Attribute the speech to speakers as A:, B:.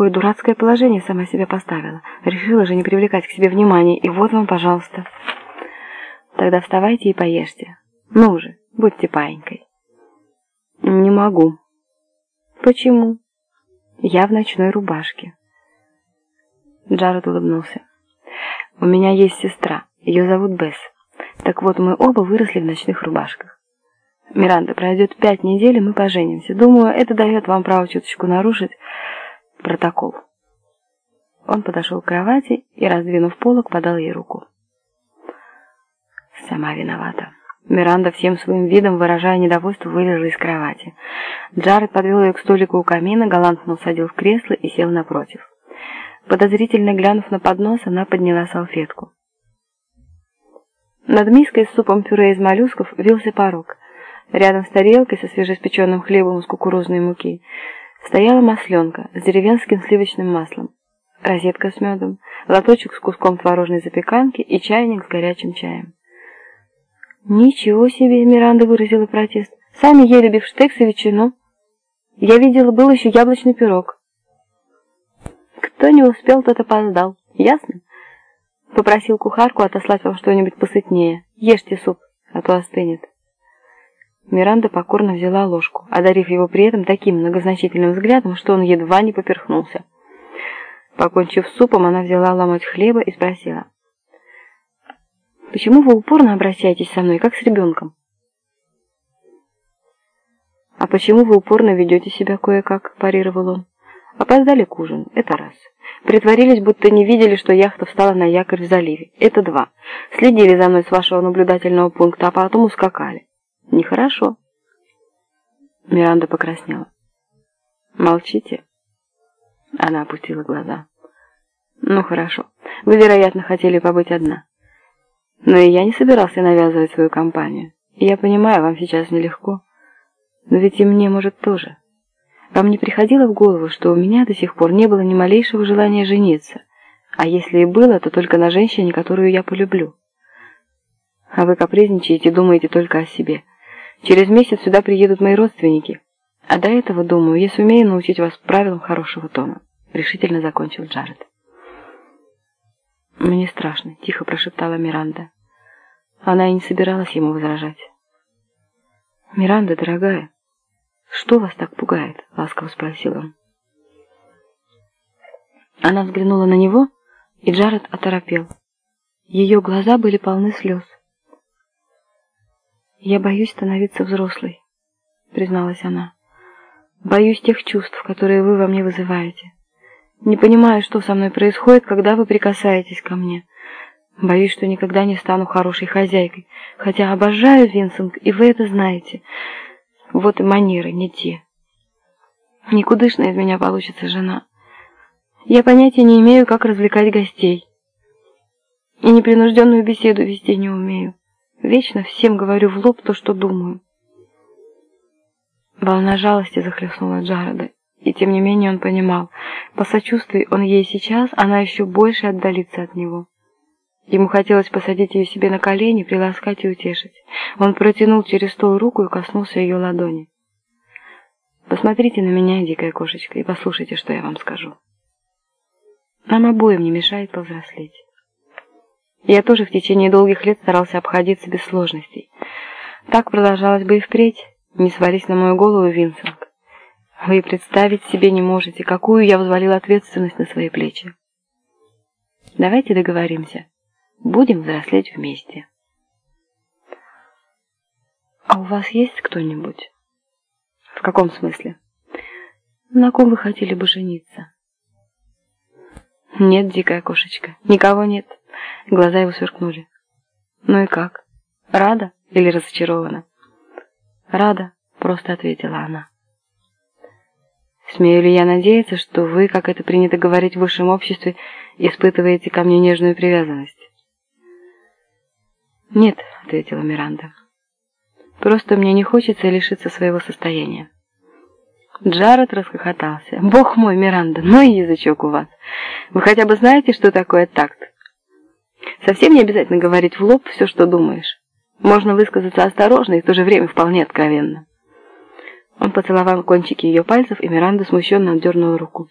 A: какое дурацкое положение сама себя поставила. Решила же не привлекать к себе внимания, и вот вам, пожалуйста. Тогда вставайте и поешьте. Ну же, будьте паинькой. Не могу. Почему? Я в ночной рубашке. Джаред улыбнулся. У меня есть сестра, ее зовут Бесс. Так вот, мы оба выросли в ночных рубашках. Миранда, пройдет пять недель, и мы поженимся. Думаю, это дает вам право чуточку нарушить протокол. Он подошел к кровати и, раздвинув полок, подал ей руку. Сама виновата. Миранда всем своим видом, выражая недовольство, вылезла из кровати. Джаред подвел ее к столику у камина, галантно усадил в кресло и сел напротив. Подозрительно глянув на поднос, она подняла салфетку. Над миской с супом пюре из моллюсков вился порог. Рядом с тарелкой со свежеиспеченным хлебом из кукурузной муки стояла масленка с деревенским сливочным маслом, розетка с медом, лоточек с куском творожной запеканки и чайник с горячим чаем. «Ничего себе!» — Миранда выразила протест. «Сами ели бифштекс и ветчину. Я видела, был еще яблочный пирог». «Кто не успел, тот опоздал. Ясно?» Попросил кухарку отослать вам что-нибудь посытнее. Ешьте суп, а то остынет. Миранда покорно взяла ложку, одарив его при этом таким многозначительным взглядом, что он едва не поперхнулся. Покончив супом, она взяла ломоть хлеба и спросила. «Почему вы упорно обращаетесь со мной, как с ребенком?» «А почему вы упорно ведете себя кое-как?» – парировал он. «Опоздали к ужину, это раз. Притворились, будто не видели, что яхта встала на якорь в заливе. Это два. Следили за мной с вашего наблюдательного пункта, а потом ускакали. Нехорошо. Миранда покраснела. Молчите. Она опустила глаза. Ну хорошо. Вы, вероятно, хотели побыть одна. Но и я не собирался навязывать свою компанию. Я понимаю, вам сейчас нелегко. Но ведь и мне, может, тоже. Вам не приходило в голову, что у меня до сих пор не было ни малейшего желания жениться? А если и было, то только на женщине, которую я полюблю. А вы капризничаете и думаете только о себе. Через месяц сюда приедут мои родственники. А до этого, думаю, я сумею научить вас правилам хорошего тона. Решительно закончил Джаред. «Мне страшно», — тихо прошептала Миранда. Она и не собиралась ему возражать. «Миранда, дорогая», «Что вас так пугает?» — ласково спросил он. Она взглянула на него, и Джаред оторопел. Ее глаза были полны слез. «Я боюсь становиться взрослой», — призналась она. «Боюсь тех чувств, которые вы во мне вызываете. Не понимаю, что со мной происходит, когда вы прикасаетесь ко мне. Боюсь, что никогда не стану хорошей хозяйкой, хотя обожаю Винсент, и вы это знаете». Вот и манеры не те. Никудышная из меня получится жена. Я понятия не имею, как развлекать гостей. И непринужденную беседу вести не умею. Вечно всем говорю в лоб то, что думаю. Волна жалости захлестнула Джареда, и тем не менее он понимал, по сочувствию он ей сейчас, она еще больше отдалится от него. Ему хотелось посадить ее себе на колени, приласкать и утешить. Он протянул через стол руку и коснулся ее ладони. «Посмотрите на меня, дикая кошечка, и послушайте, что я вам скажу. Нам обоим не мешает повзрослеть. Я тоже в течение долгих лет старался обходиться без сложностей. Так продолжалось бы и впредь, не свались на мою голову, Винсент. Вы представить себе не можете, какую я взвалил ответственность на свои плечи. Давайте договоримся. Будем взрослеть вместе. А у вас есть кто-нибудь? В каком смысле? На ком вы хотели бы жениться? Нет, дикая кошечка, никого нет. Глаза его сверкнули. Ну и как? Рада или разочарована? Рада, просто ответила она. Смею ли я надеяться, что вы, как это принято говорить в высшем обществе, испытываете ко мне нежную привязанность? «Нет», — ответила Миранда. «Просто мне не хочется лишиться своего состояния». Джаред расхохотался. «Бог мой, Миранда, ну и язычок у вас. Вы хотя бы знаете, что такое такт? Совсем не обязательно говорить в лоб все, что думаешь. Можно высказаться осторожно и в то же время вполне откровенно». Он поцеловал кончики ее пальцев, и Миранда смущенно отдернула руку.